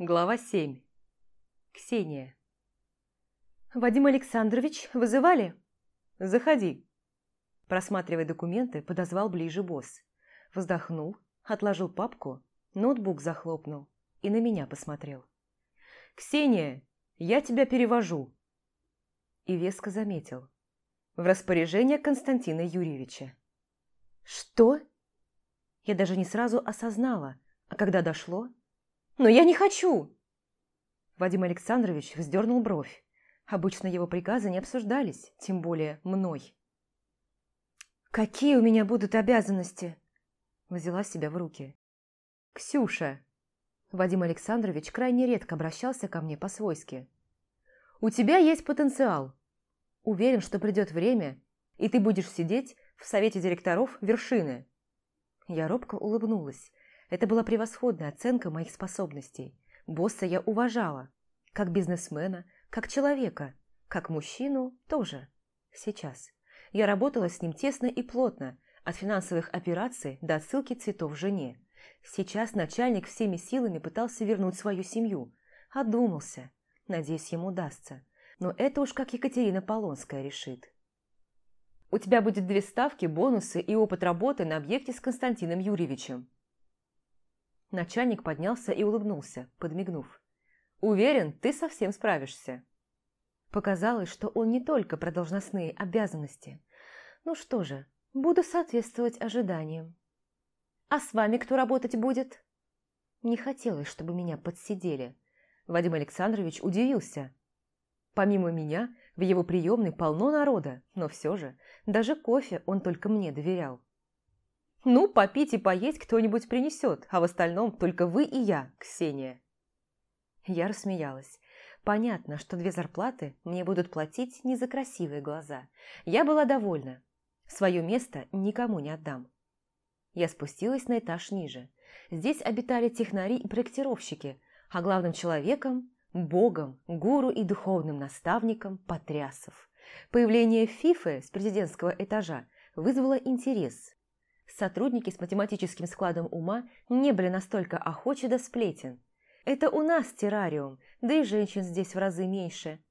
Глава 7. Ксения. «Вадим Александрович, вызывали?» «Заходи». Просматривая документы, подозвал ближе босс. Вздохнул, отложил папку, ноутбук захлопнул и на меня посмотрел. «Ксения, я тебя перевожу». И веско заметил. В распоряжение Константина Юрьевича. «Что?» Я даже не сразу осознала, а когда дошло, «Но я не хочу!» Вадим Александрович вздернул бровь. Обычно его приказы не обсуждались, тем более мной. «Какие у меня будут обязанности?» Взяла себя в руки. «Ксюша!» Вадим Александрович крайне редко обращался ко мне по-свойски. «У тебя есть потенциал. Уверен, что придет время, и ты будешь сидеть в совете директоров вершины». Я робко улыбнулась, это была превосходная оценка моих способностей. Босса я уважала. Как бизнесмена, как человека, как мужчину тоже. Сейчас. Я работала с ним тесно и плотно, от финансовых операций до отсылки цветов жене. Сейчас начальник всеми силами пытался вернуть свою семью. Одумался. Надеюсь, ему удастся. Но это уж как Екатерина Полонская решит. У тебя будет две ставки, бонусы и опыт работы на объекте с Константином Юрьевичем. Начальник поднялся и улыбнулся, подмигнув. «Уверен, ты совсем справишься». Показалось, что он не только про должностные обязанности. Ну что же, буду соответствовать ожиданиям. «А с вами кто работать будет?» Не хотелось, чтобы меня подсидели. Вадим Александрович удивился. Помимо меня, в его приемной полно народа, но все же, даже кофе он только мне доверял. Ну, попить и поесть кто-нибудь принесет, а в остальном только вы и я, Ксения. Я рассмеялась. Понятно, что две зарплаты мне будут платить не за красивые глаза. Я была довольна. Свое место никому не отдам. Я спустилась на этаж ниже. Здесь обитали технари и проектировщики, а главным человеком – богом, гуру и духовным наставником – Потрясов. Появление Фифы с президентского этажа вызвало интерес, Сотрудники с математическим складом ума не были настолько охочи до сплетен. Это у нас террариум, да и женщин здесь в разы меньше.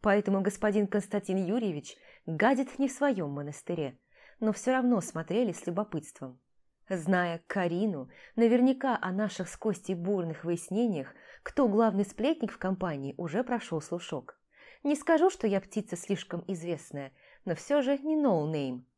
Поэтому господин Константин Юрьевич гадит не в своем монастыре, но все равно смотрели с любопытством. Зная Карину, наверняка о наших с Костей бурных выяснениях, кто главный сплетник в компании, уже прошел слушок. Не скажу, что я птица слишком известная, но все же не no name.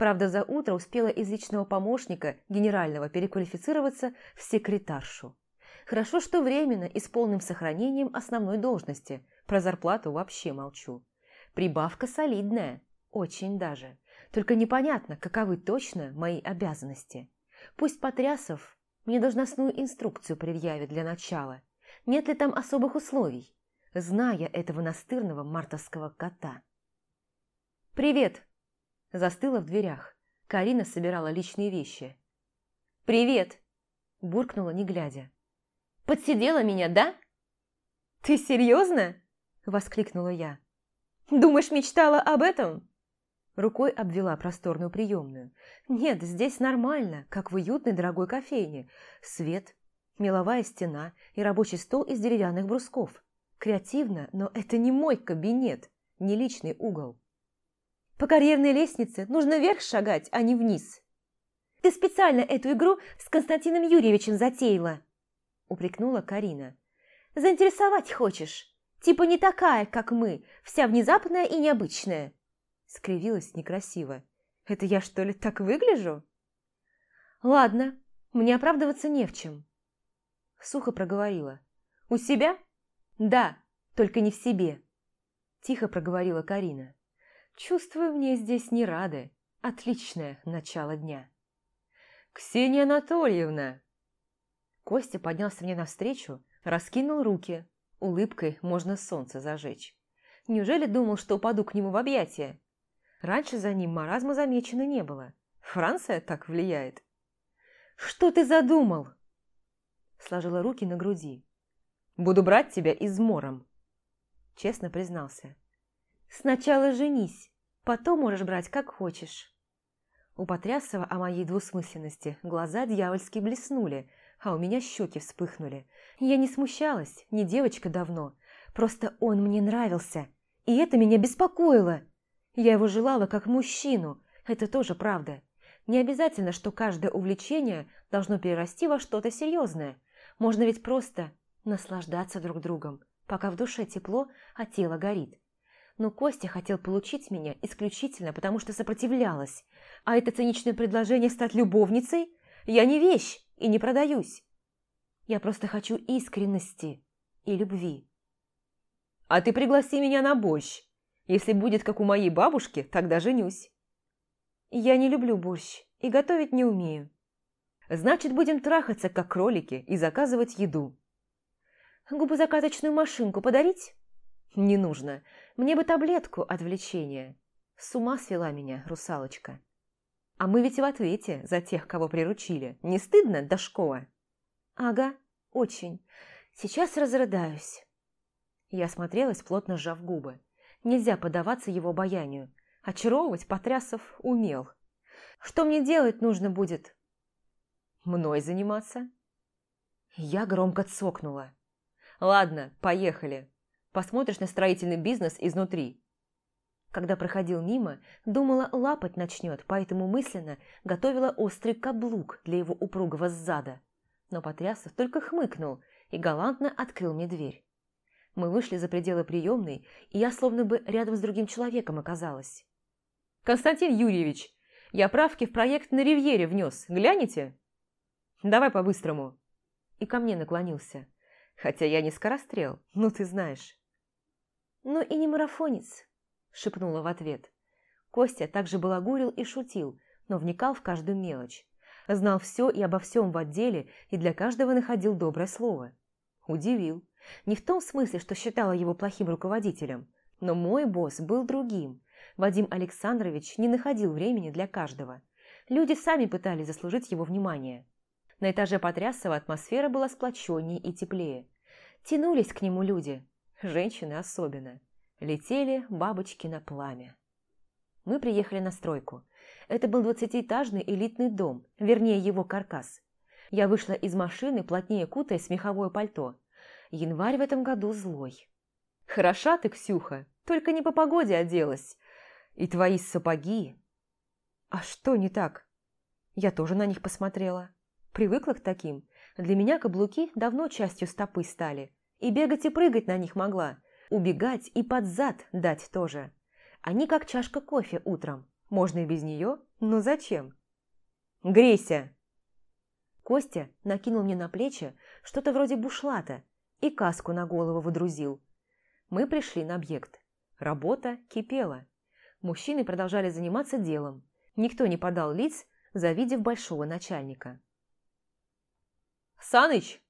Правда, за утро успела из личного помощника генерального переквалифицироваться в секретаршу. Хорошо, что временно и с полным сохранением основной должности. Про зарплату вообще молчу. Прибавка солидная, очень даже. Только непонятно, каковы точно мои обязанности. Пусть Потрясов мне должностную инструкцию предъявит для начала. Нет ли там особых условий, зная этого настырного мартовского кота. «Привет!» Застыла в дверях. Карина собирала личные вещи. «Привет!» – буркнула, не глядя. «Подсидела меня, да?» «Ты серьезно?» – воскликнула я. «Думаешь, мечтала об этом?» Рукой обвела просторную приемную. «Нет, здесь нормально, как в уютной дорогой кофейне. Свет, меловая стена и рабочий стол из деревянных брусков. Креативно, но это не мой кабинет, не личный угол. По карьерной лестнице нужно вверх шагать, а не вниз. Ты специально эту игру с Константином Юрьевичем затеяла, упрекнула Карина. Заинтересовать хочешь? Типа не такая, как мы, вся внезапная и необычная. Скривилась некрасиво. Это я что ли так выгляжу? Ладно, мне оправдываться не в чем. Сухо проговорила. У себя? Да, только не в себе. Тихо проговорила Карина. Чувствую, мне здесь не рады. Отличное начало дня. «Ксения Анатольевна!» Костя поднялся мне навстречу, раскинул руки. Улыбкой можно солнце зажечь. Неужели думал, что упаду к нему в объятия? Раньше за ним маразма замечено не было. Франция так влияет. «Что ты задумал?» Сложила руки на груди. «Буду брать тебя измором», честно признался. «Сначала женись, потом можешь брать как хочешь». У Потрясова о моей двусмысленности глаза дьявольски блеснули, а у меня щеки вспыхнули. Я не смущалась, не девочка давно. Просто он мне нравился, и это меня беспокоило. Я его желала как мужчину, это тоже правда. Не обязательно, что каждое увлечение должно перерасти во что-то серьезное. Можно ведь просто наслаждаться друг другом, пока в душе тепло, а тело горит. Но Костя хотел получить меня исключительно потому, что сопротивлялась. А это циничное предложение стать любовницей? Я не вещь и не продаюсь. Я просто хочу искренности и любви. А ты пригласи меня на борщ. Если будет, как у моей бабушки, тогда женюсь. Я не люблю борщ и готовить не умею. Значит, будем трахаться, как кролики, и заказывать еду. Губозакаточную машинку подарить? Не нужно. Мне бы таблетку отвлечения. С ума свела меня русалочка. А мы ведь в ответе за тех, кого приручили. Не стыдно, Дашкова? Ага, очень. Сейчас разрыдаюсь. Я смотрелась, плотно сжав губы. Нельзя поддаваться его обаянию. Очаровывать Потрясов умел. Что мне делать нужно будет? Мной заниматься? Я громко цокнула. Ладно, поехали. Посмотришь на строительный бизнес изнутри. Когда проходил мимо, думала, лапать начнет, поэтому мысленно готовила острый каблук для его упругого зада. Но Потрясов только хмыкнул и галантно открыл мне дверь. Мы вышли за пределы приемной, и я словно бы рядом с другим человеком оказалась. «Константин Юрьевич, я правки в проект на Ривьере внес. Глянете?» «Давай по-быстрому». И ко мне наклонился. Хотя я не скорострел, ну ты знаешь. «Ну и не марафонец», – шепнула в ответ. Костя также балагурил и шутил, но вникал в каждую мелочь. Знал все и обо всем в отделе и для каждого находил доброе слово. Удивил. Не в том смысле, что считала его плохим руководителем, но мой босс был другим. Вадим Александрович не находил времени для каждого. Люди сами пытались заслужить его внимание. На этаже Потрясова атмосфера была сплоченнее и теплее. Тянулись к нему люди, женщины особенно. Летели бабочки на пламя. Мы приехали на стройку. Это был двадцатиэтажный элитный дом, вернее его каркас. Я вышла из машины, плотнее кутаясь в меховое пальто. Январь в этом году злой. «Хороша ты, Ксюха, только не по погоде оделась. И твои сапоги...» «А что не так?» Я тоже на них посмотрела. Привыкла к таким. Для меня каблуки давно частью стопы стали. И бегать и прыгать на них могла. Убегать и под зад дать тоже. Они как чашка кофе утром. Можно и без нее, но зачем? «Грейся!» Костя накинул мне на плечи что-то вроде бушлата и каску на голову выдрузил. Мы пришли на объект. Работа кипела. Мужчины продолжали заниматься делом. Никто не подал лиц, завидев большого начальника. «Саныч!»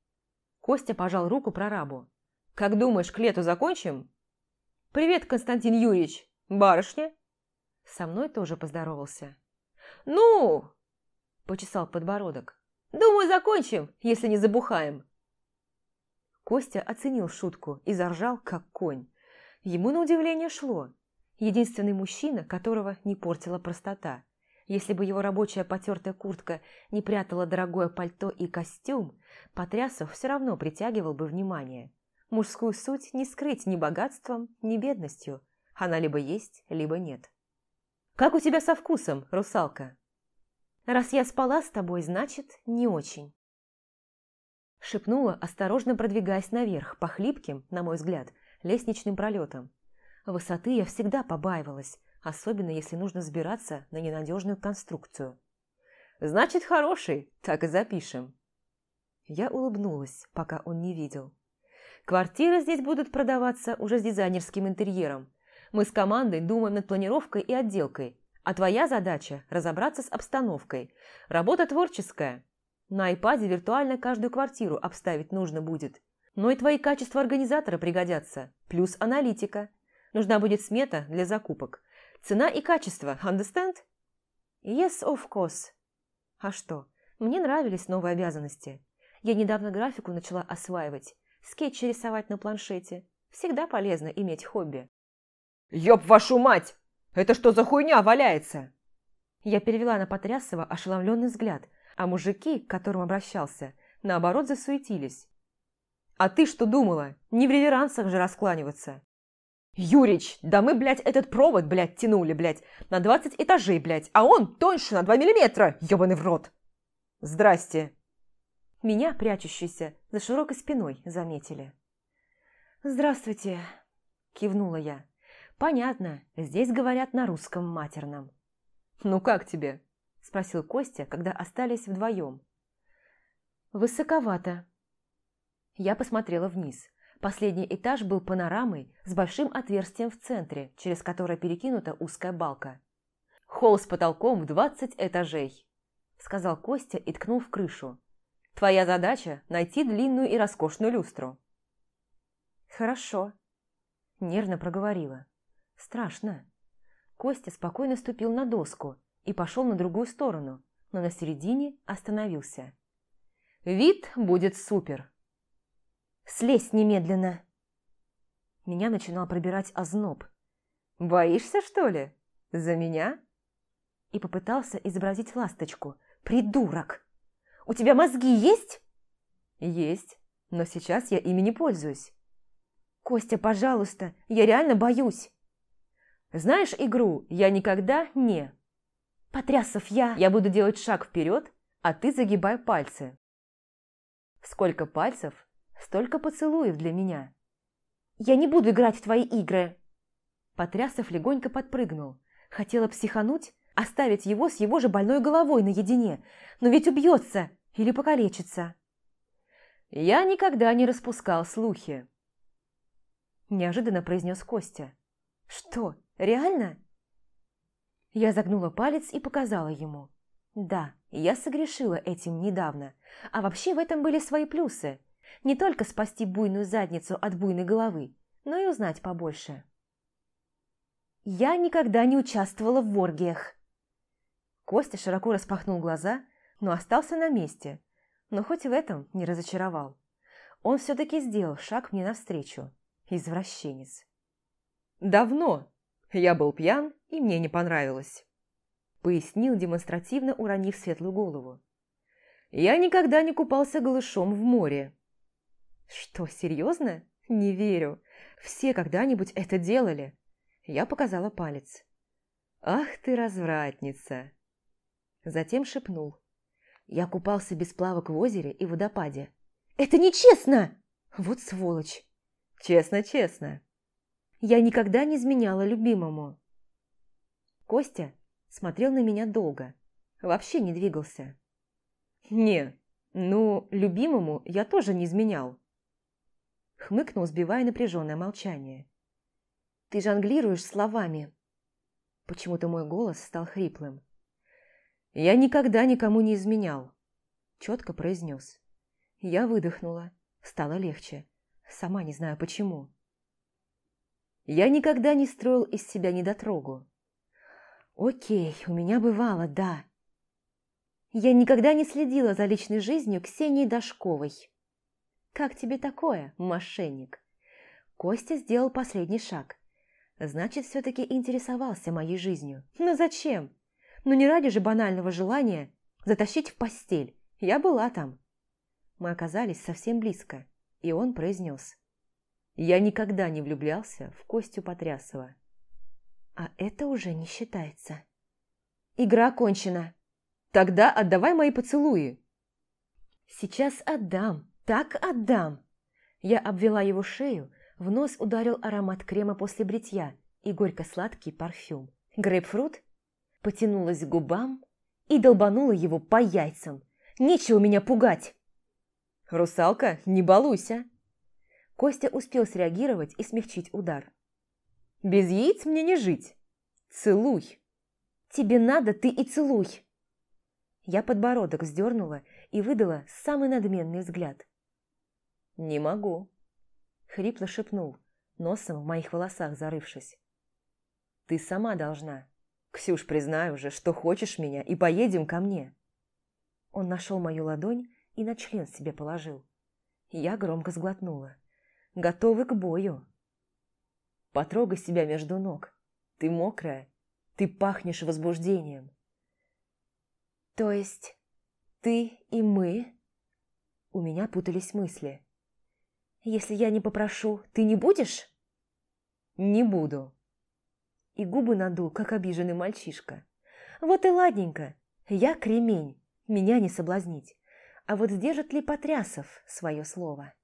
Костя пожал руку прорабу. «Как думаешь, к лету закончим?» «Привет, Константин Юрьевич! Барышня?» Со мной тоже поздоровался. «Ну!» – почесал подбородок. «Думаю, закончим, если не забухаем». Костя оценил шутку и заржал, как конь. Ему на удивление шло. Единственный мужчина, которого не портила простота. Если бы его рабочая потертая куртка не прятала дорогое пальто и костюм, Потрясов все равно притягивал бы внимание. Мужскую суть не скрыть ни богатством, ни бедностью. Она либо есть, либо нет. «Как у тебя со вкусом, русалка?» «Раз я спала с тобой, значит, не очень». Шепнула, осторожно продвигаясь наверх, по хлипким, на мой взгляд, лестничным пролетам. Высоты я всегда побаивалась, особенно если нужно сбираться на ненадежную конструкцию. «Значит, хороший, так и запишем». Я улыбнулась, пока он не видел. «Квартиры здесь будут продаваться уже с дизайнерским интерьером. Мы с командой думаем над планировкой и отделкой, а твоя задача – разобраться с обстановкой. Работа творческая. На айпаде виртуально каждую квартиру обставить нужно будет. Но и твои качества организатора пригодятся, плюс аналитика. Нужна будет смета для закупок. Цена и качество, understand? Yes, of course. А что, мне нравились новые обязанности. Я недавно графику начала осваивать, скетчи рисовать на планшете. Всегда полезно иметь хобби. «Ёб вашу мать! Это что за хуйня валяется?» Я перевела на Потрясова ошеломленный взгляд, а мужики, к которым обращался, наоборот, засуетились. «А ты что думала? Не в реверансах же раскланиваться!» «Юрич, да мы, блядь, этот провод, блядь, тянули, блядь, на двадцать этажей, блядь, а он тоньше на два миллиметра, ебаный в рот!» «Здрасте!» Меня, прячущуюся за широкой спиной, заметили. «Здравствуйте!» – кивнула я. «Понятно, здесь говорят на русском матерном». «Ну как тебе?» – спросил Костя, когда остались вдвоем. «Высоковато». Я посмотрела вниз. Последний этаж был панорамой с большим отверстием в центре, через которое перекинута узкая балка. «Холл с потолком в двадцать этажей», – сказал Костя и ткнул в крышу. «Твоя задача – найти длинную и роскошную люстру». «Хорошо», – нервно проговорила. «Страшно». Костя спокойно ступил на доску и пошел на другую сторону, но на середине остановился. «Вид будет супер!» «Слезь немедленно!» Меня начинал пробирать озноб. «Боишься, что ли? За меня?» И попытался изобразить ласточку. «Придурок! У тебя мозги есть?» «Есть, но сейчас я ими не пользуюсь. «Костя, пожалуйста, я реально боюсь!» «Знаешь игру «Я никогда не»?» «Потрясов, я...» «Я буду делать шаг вперед, а ты загибай пальцы». «Сколько пальцев, столько поцелуев для меня». «Я не буду играть в твои игры!» Потрясов легонько подпрыгнул. Хотела психануть, оставить его с его же больной головой наедине, но ведь убьется или покалечится. Я никогда не распускал слухи. Неожиданно произнес Костя. «Что, реально?» Я загнула палец и показала ему. «Да, я согрешила этим недавно. А вообще в этом были свои плюсы. Не только спасти буйную задницу от буйной головы, но и узнать побольше». «Я никогда не участвовала в оргиях». Костя широко распахнул глаза, но остался на месте, но хоть в этом не разочаровал. Он все-таки сделал шаг мне навстречу. Извращенец. «Давно. Я был пьян, и мне не понравилось», – пояснил, демонстративно уронив светлую голову. «Я никогда не купался голышом в море». «Что, серьезно? Не верю. Все когда-нибудь это делали». Я показала палец. «Ах ты развратница!» Затем шепнул. Я купался без плавок в озере и водопаде. «Это нечестно!» «Вот сволочь!» Честно, честно. Я никогда не изменяла любимому. Костя смотрел на меня долго. Вообще не двигался. Не, ну, любимому я тоже не изменял. Хмыкнул, сбивая напряженное молчание. Ты жонглируешь словами. Почему-то мой голос стал хриплым. Я никогда никому не изменял. Четко произнес. Я выдохнула. Стало легче. Сама не знаю почему. Я никогда не строил из себя недотрогу. Окей, у меня бывало, да. Я никогда не следила за личной жизнью Ксении Дашковой. Как тебе такое, мошенник? Костя сделал последний шаг. Значит, все-таки интересовался моей жизнью. Но зачем? Ну не ради же банального желания затащить в постель. Я была там. Мы оказались совсем близко и он произнес. «Я никогда не влюблялся в Костю Потрясова». «А это уже не считается». «Игра окончена. Тогда отдавай мои поцелуи». «Сейчас отдам, так отдам». Я обвела его шею, в нос ударил аромат крема после бритья и горько-сладкий парфюм. Грейпфрут потянулась к губам и долбанула его по яйцам. «Нечего меня пугать!» «Русалка, не балуйся!» Костя успел среагировать и смягчить удар. «Без яиц мне не жить! Целуй!» «Тебе надо, ты и целуй!» Я подбородок вздернула и выдала самый надменный взгляд. «Не могу», — хрипло шепнул, носом в моих волосах зарывшись. «Ты сама должна. Ксюш, признай уже, что хочешь меня, и поедем ко мне». Он нашел мою ладонь и на член себе положил. Я громко сглотнула. Готовы к бою. Потрогай себя между ног. Ты мокрая, ты пахнешь возбуждением. То есть ты и мы? У меня путались мысли. «Если я не попрошу, ты не будешь?» «Не буду». И губы надул, как обиженный мальчишка. «Вот и ладненько. Я кремень, меня не соблазнить. А вот сдержит ли Потрясов свое слово?»